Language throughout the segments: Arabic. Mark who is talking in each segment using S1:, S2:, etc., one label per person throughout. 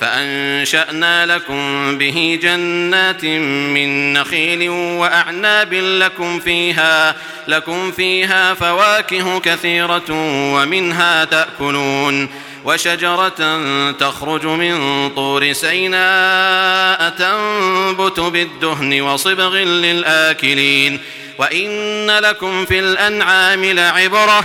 S1: فأنشأنا لكم به جنات من نخيل وأعناب لكم فيها لكم فيها فواكه كثيرة ومنها تأكلون وشجرة تخرج من طور سيناء تنبت بالدهن وصبغ للآكلين وإن لكم في الأنعام لعبرة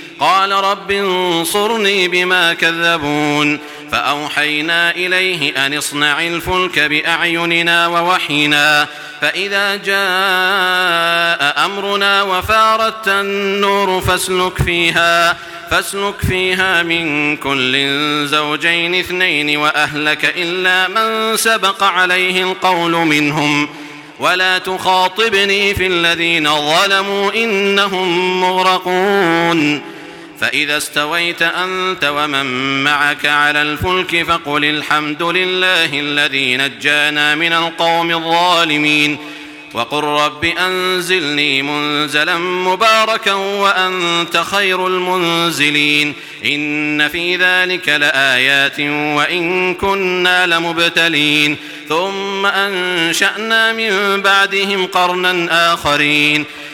S1: قال رب انصرني بما كذبون فأوحينا إليه أن اصنع الفلك بأعيننا ووحينا فإذا جاء أمرنا وفارت النور فاسلك فيها فاسلك فيها من كل زوجين اثنين وأهلك إلا من سبق عليه القول منهم. ولا تخاطبني في الذين ظلموا إنهم مغرقون. فإذا استويت أنت ومن معك على الفلك فقل الحمد لله الذي نجانا من القوم الظالمين وقل رب أنزلني منزلا مباركا وأنت خير المنزلين إن في ذلك لآيات وإن كنا لمبتلين ثم أنشأنا من بعدهم قرنا آخرين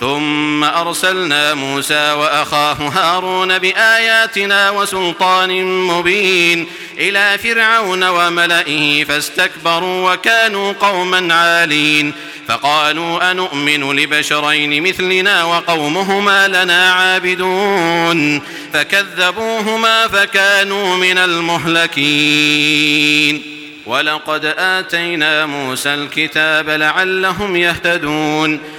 S1: ثم أرسلنا موسى وأخاه هارون بآياتنا وسلطان مبين إلى فرعون وملئه فاستكبروا وكانوا قوما عالين فقالوا أنؤمن لبشرين مثلنا وقومهما لنا عابدون فكذبوهما فكانوا من المهلكين ولقد آتينا موسى الكتاب لعلهم يهتدون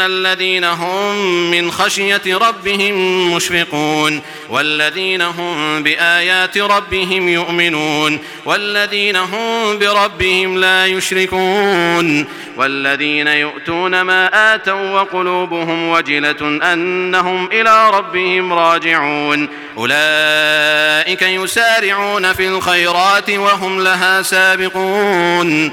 S1: الذين هم من خشيه ربهم مشفقون والذين هم بايات ربهم يؤمنون والذين هم بربهم لا يشركون والذين يؤتون ما آتوا وقلوبهم وجلة أنهم إلى ربهم راجعون أولئك يسارعون في الخيرات وهم لها سابقون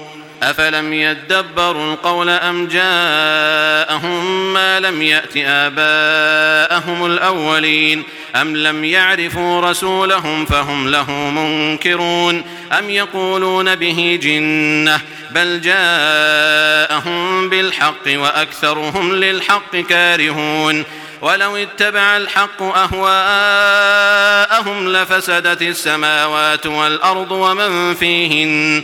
S1: أفلم يدبروا القول أم جاءهم ما لم يأت آباءهم الأولين أم لم يعرفوا رسولهم فهم له منكرون أم يقولون به جنة بل جاءهم بالحق وأكثرهم للحق كارهون ولو اتبع الحق أهواءهم لفسدت السماوات والأرض ومن فيهن